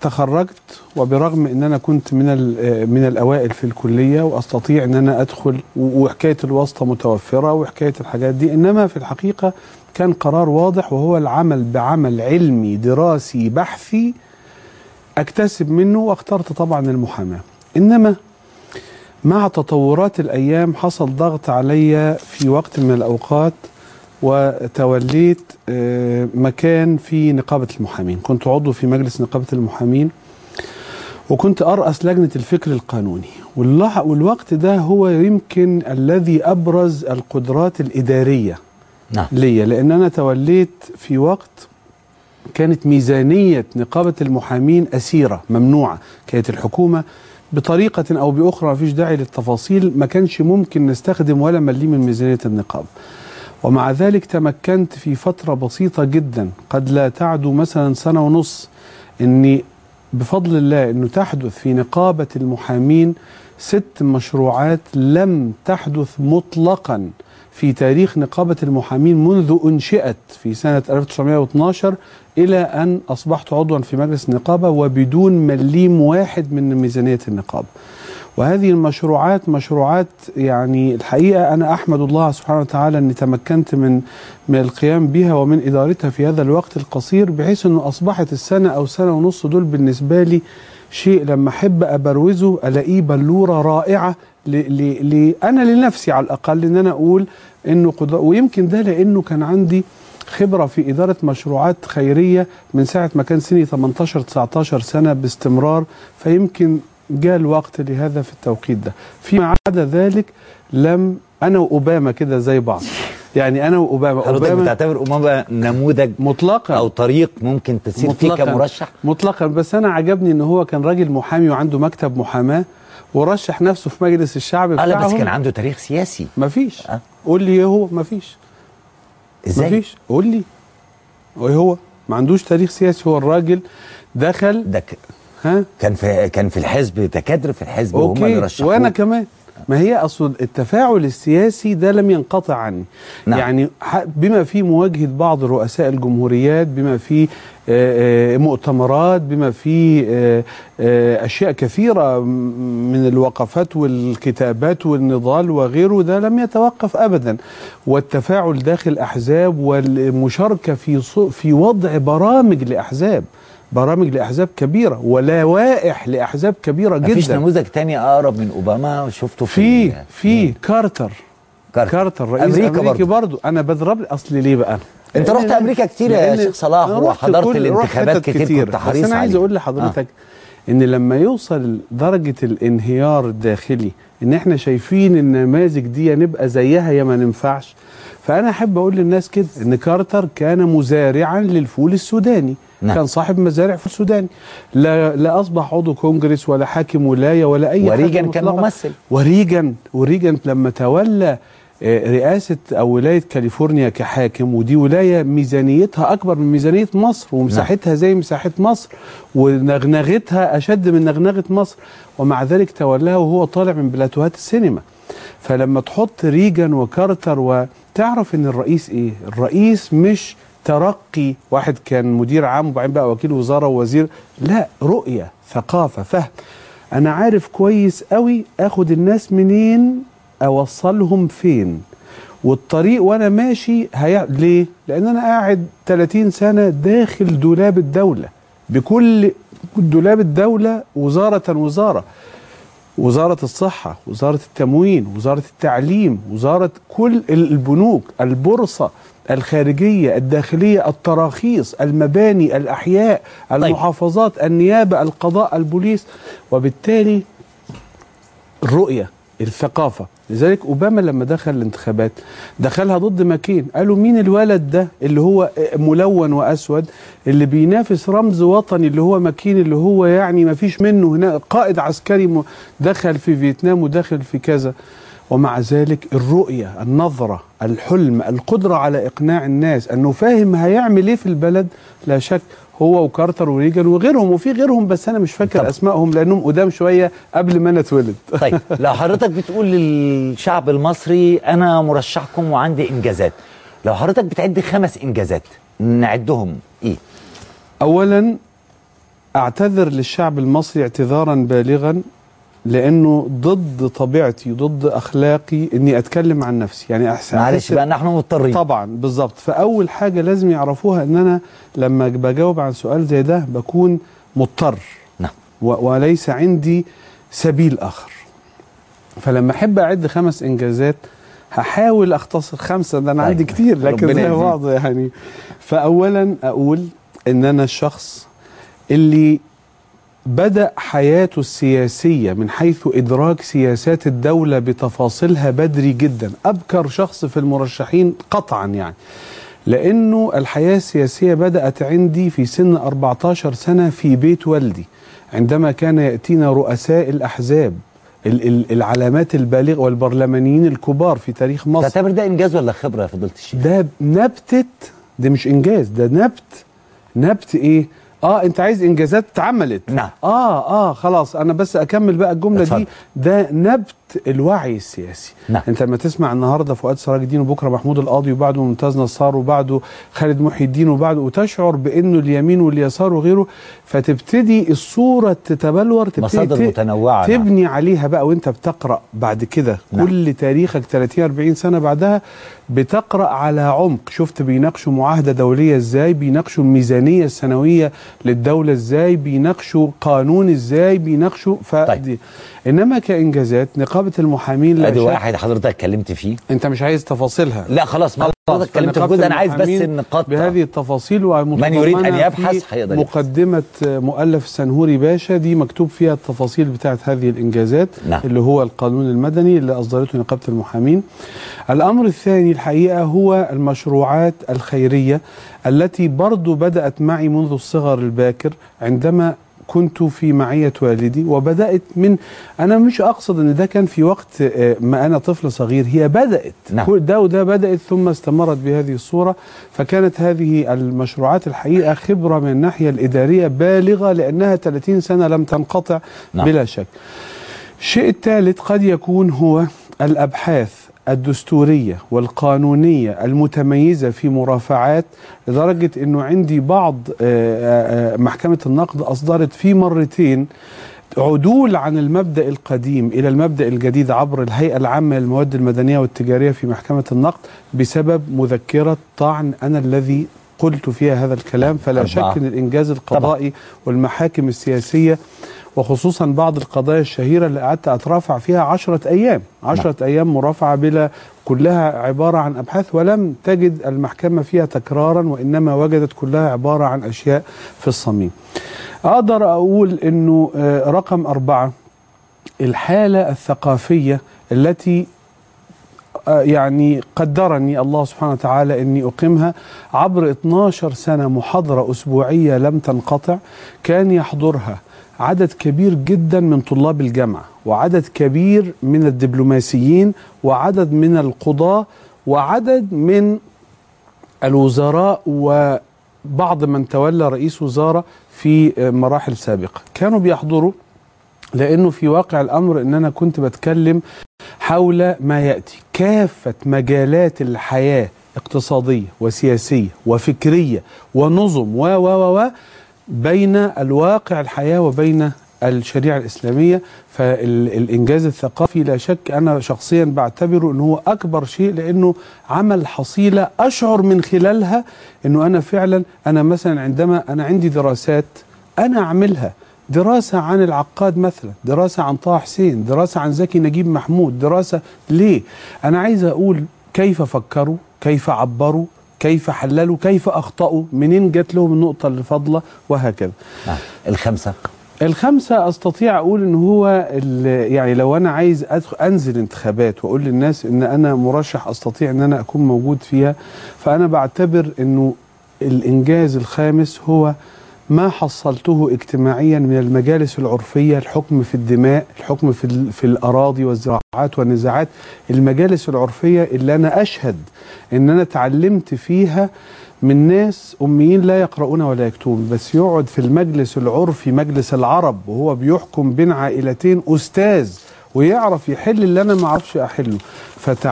تخرجت وبرغم إن أنا كنت من من الأوائل في الكلية وأستطيع إن أنا أدخل وحكاية الواسطة متوفرة وحكاية الحاجات دي إنما في الحقيقة كان قرار واضح وهو العمل بعمل علمي دراسي بحثي أكتسب منه واخترت طبعا المحاماة. إنما مع تطورات الأيام حصل ضغط عليا في وقت من الأوقات وتوليت آه، مكان في نقابة المحامين. كنت عضو في مجلس نقابة المحامين وكنت أرأس لجنة الفكر القانوني. والوقت ده هو يمكن الذي أبرز القدرات الإدارية نعم. ليا. لأن أنا توليت في وقت كانت ميزانية نقابة المحامين أسيرة ممنوعة. كانت الحكومة بطريقة أو بأخرى مفيش داعي للتفاصيل. ما كانش ممكن نستخدم ولا مليم من ميزانية النقابه ومع ذلك تمكنت في فترة بسيطة جدا. قد لا تعدو مثلا سنة ونص. إني بفضل الله إنه تحدث في نقابة المحامين ست مشروعات لم تحدث مطلقا في تاريخ نقابة المحامين منذ أنشئت في سنة 1912 إلى أن أصبحت عضوا في مجلس النقابة وبدون مليم واحد من ميزانية النقابة. وهذه المشروعات مشروعات يعني الحقيقة أنا أحمد الله سبحانه وتعالى أني تمكنت من من القيام بها ومن إدارتها في هذا الوقت القصير بحيث أنه أصبحت السنة أو سنة ونص دول بالنسبة لي شيء لما أحب أبروزه ألاقيه بلورة رائعة ل ل ل أنا لنفسي على الأقل إن أنا أقول إنه قدر ويمكن ده لأنه كان عندي خبرة في إدارة مشروعات خيرية من ساعة ما كان سني 18 19 سنة باستمرار فيمكن جاء الوقت لهذا في التوقيت ده. فيما عدا ذلك لم أنا وأوباما كده زي بعض. يعني أنا وأوباما حضرتك بتعتبر أوباما نموذج مطلقا. أو طريق ممكن تسير فيه. كمرشح؟ مطلقا. بس أنا عجبني إن هو كان راجل محامي وعنده مكتب محاماة ورشح نفسه في مجلس الشعب لا بس. كان عنده تاريخ سياسي. مفيش آه. قول لي إيه هو؟ مفيش إزاي؟ مفيش قول لي. إيه هو؟ ما عندوش تاريخ سياسي. هو الراجل دخل ده ها؟ كان في كان في الحزب ده كادر في الحزب وهم اللي رشحوه. وأنا كمان. ما هي اصل التفاعل السياسي ده لم ينقطع عني. نعم. يعني بما في مواجهة بعض رؤساء الجمهوريات بما في آه، آه، مؤتمرات بما في آه، أشياء كثيرة من الوقفات والكتابات والنضال وغيره ده لم يتوقف ابدا. والتفاعل داخل أحزاب والمشاركة في في وضع برامج لأحزاب. برامج لأحزاب كبيرة ولوائح لأحزاب كبيرة جدا. مفيش نموذج تاني أقرب من أوباما شفته في في في كارتر. كارتر. كارتر رئيس أمريكا أمريكا, برضو. أمريكي برضو. أنا بضرب اصل ليه بقى؟ أنت رحت أمريكا كتير يا شيخ صلاح وحضرت الانتخابات حتت كتير كنت حريص بس أنا عايز. أقول لحضرتك إن لما يوصل درجة الانهيار الداخلي إن إحنا شايفين النماذج دي نبقى زيها يا ما ننفعش. فأنا أحب أقول للناس كده إن كارتر كان مزارعا للفول السوداني. نعم. كان صاحب مزارع فول سوداني لا لا أصبح عضو كونجرس ولا حاكم ولاية ولا أي حاجة وريجن كان. ممثل. وريجن وريجن لما تولى آه، رئاسة أو ولاية كاليفورنيا كحاكم ودي ولاية ميزانيتها أكبر من ميزانية مصر ومساحتها زي مساحة مصر ونغنغتها أشد من نغنغة مصر ومع ذلك تولاها وهو طالع من بلاتوهات السينما فلما تحط ريجن وكارتر وتعرف إن الرئيس إيه الرئيس مش ترقي. واحد كان مدير عام وبعدين بقى وكيل وزارة ووزير. لا رؤية ثقافة فهم. أنا عارف كويس قوي آخد الناس منين أوصلهم فين. والطريق وأنا ماشي هي... ليه؟ لأن أنا قاعد 30 سنة داخل دولاب الدولة. بكل دولاب الدولة وزارة وزارة. وزارة الصحة وزارة التموين وزارة التعليم وزارة كل البنوك البورصة الخارجية الداخلية التراخيص المباني الأحياء المحافظات النيابة القضاء البوليس. وبالتالي الرؤية الثقافة. لذلك أوباما لما دخل الانتخابات دخلها ضد ماكين. قالوا مين الولد ده اللي هو ملون وأسود اللي بينافس رمز وطني اللي هو ماكين اللي هو يعني ما فيش منه هنا قائد عسكري دخل في فيتنام ودخل في كذا. ومع ذلك الرؤية النظرة الحلم القدرة على إقناع الناس أنه فاهم هيعمل إيه في البلد لا شك هو وكارتر وريجن وغيرهم وفي غيرهم بس أنا مش فاكر طبعا. أسمائهم لأنهم قدام شوية قبل ما أنا اتولد طيب لو حضرتك بتقول للشعب المصري أنا مرشحكم وعندي إنجازات لو حضرتك بتعد خمس إنجازات نعدهم إيه أولا أعتذر للشعب المصري اعتذارا بالغا لأنه ضد طبيعتي ضد أخلاقي إني أتكلم عن نفسي. يعني احسن معلش بقى نحن مضطرين. طبعا بالظبط فأول حاجة لازم يعرفوها إن أنا لما بجاوب عن سؤال زي ده بكون مضطر. نعم. وليس عندي سبيل آخر. فلما أحب أعد خمس إنجازات هحاول أختصر خمسة. ده أنا طيب. عندي كتير لكن زي. بعض يعني. فاولا أقول إن أنا الشخص اللي بدأ حياته السياسية من حيث إدراك سياسات الدولة بتفاصيلها بدري جدا. أبكر شخص في المرشحين قطعا يعني. لأنه الحياة السياسية بدأت عندي في سن 14 سنة في بيت والدي عندما كان يأتينا رؤساء الأحزاب ال- ال- العلامات البالغة والبرلمانيين الكبار في تاريخ مصر. تعتبر ده إنجاز ولا خبرة يا فضيله الشيخ؟ ده نبتة ده مش إنجاز ده نبت نبت إيه؟ آه أنت عايز إنجازات اتعملت نعم. آه آه خلاص أنا بس أكمل بقى الجملة. دي ده نبت الوعي السياسي نعم. أنت لما تسمع النهارده فؤاد سراج الدين وبكرة محمود القاضي وبعده ممتاز نصار وبعده خالد محي الدين وبعده وتشعر بأنه اليمين واليسار وغيره فتبتدي الصورة تتبلور تبتدي مصادر متنوعة، نعم. تبني عليها بقى وأنت بتقرأ بعد كده نعم. كل تاريخك 30 40 سنة بعدها بتقرأ على عمق شفت بيناقشوا معاهدة دولية إزاي بيناقشوا الميزانية السنوية للدولة إزاي بيناقشوا قانون إزاي بيناقشوا فدي طيب. إنما كإنجازات نقابة المحامين لا أدي واحد حضرتك اتكلمت فيه. أنت مش عايز تفاصيلها. لا خلاص ما حضرتك اتكلمت في جزء أنا عايز بس النقاط. بهذه التفاصيل من يريد في يبحث هيقدر. مقدمة مؤلف سنهوري باشا. دي مكتوب فيها التفاصيل بتاعت هذه الإنجازات نعم. اللي هو القانون المدني اللي أصدرته نقابة المحامين. الأمر الثاني الحقيقة هو المشروعات الخيرية التي برضو بدأت معي منذ الصغر الباكر عندما كنت في معية والدي وبدأت من أنا مش أقصد أن ده كان في وقت آه، ما أنا طفل صغير هي بدأت نعم. ده وده بدأت ثم استمرت بهذه الصورة فكانت هذه المشروعات الحقيقة خبرة من الناحية الإدارية بالغة لأنها 30 سنة لم تنقطع نعم. بلا شك الشيء الثالث قد يكون هو الأبحاث الدستورية والقانونية المتميزة في مرافعات لدرجة أنه عندي بعض آه، آه، محكمة النقد أصدرت في مرتين عدول عن المبدأ القديم إلى المبدأ الجديد عبر الهيئة العامة للمواد المدنية والتجارية في محكمة النقد بسبب مذكرة طعن أنا الذي قلت فيها هذا الكلام فلا أربعة. شك أن الإنجاز القضائي والمحاكم السياسية وخصوصا بعض القضايا الشهيرة اللي قعدت أترافع فيها عشرة أيام. عشرة أيام مرافعة بلا كلها عبارة عن أبحاث ولم تجد المحكمة فيها تكرارا وإنما وجدت كلها عبارة عن أشياء في الصميم. أقدر أقول أنه آه، رقم أربعة الحالة الثقافية التي آه، يعني قدرني الله سبحانه وتعالى إني أقيمها عبر 12 سنة محاضرة أسبوعية لم تنقطع كان يحضرها. عدد كبير جدا من طلاب الجامعة وعدد كبير من الدبلوماسيين وعدد من القضاة وعدد من الوزراء وبعض من تولى رئيس وزارة في مراحل سابقة. كانوا بيحضروا لأنه في واقع الأمر إن أنا كنت بتكلم حول ما يأتي. كافة مجالات الحياة اقتصادية وسياسية وفكرية ونظم و و و و بين الواقع الحياة وبين الشريعة الإسلامية فالإنجاز الثقافي لا شك أنا شخصيا بعتبره إنه هو أكبر شيء لأنه عمل حصيلة أشعر من خلالها إنه أنا فعلا أنا مثلا عندما أنا عندي دراسات أنا أعملها. دراسة عن العقاد مثلا دراسة عن طه حسين دراسة عن زكي نجيب محمود دراسة ليه؟ أنا عايز أقول كيف فكروا كيف عبروا كيف حللوا كيف أخطأوا منين جات لهم النقطة اللي فاضلة وهكذا نعم. الخمسة الخمسة أستطيع أقول إن هو يعني لو أنا عايز أنزل انتخابات وأقول للناس إن أنا مرشح أستطيع إن أنا أكون موجود فيها فأنا بعتبر إنه الإنجاز الخامس هو ما حصلته اجتماعيا من المجالس العرفية الحكم في الدماء الحكم في, في الأراضي والزراعات والنزاعات. المجالس العرفية اللي أنا أشهد إن أنا اتعلمت فيها من ناس أميين لا يقرؤون ولا يكتبون بس يقعد في المجلس العرفي مجلس العرب وهو بيحكم بين عائلتين أستاذ ويعرف يحل اللي أنا ما أعرفش أحله. فتعلم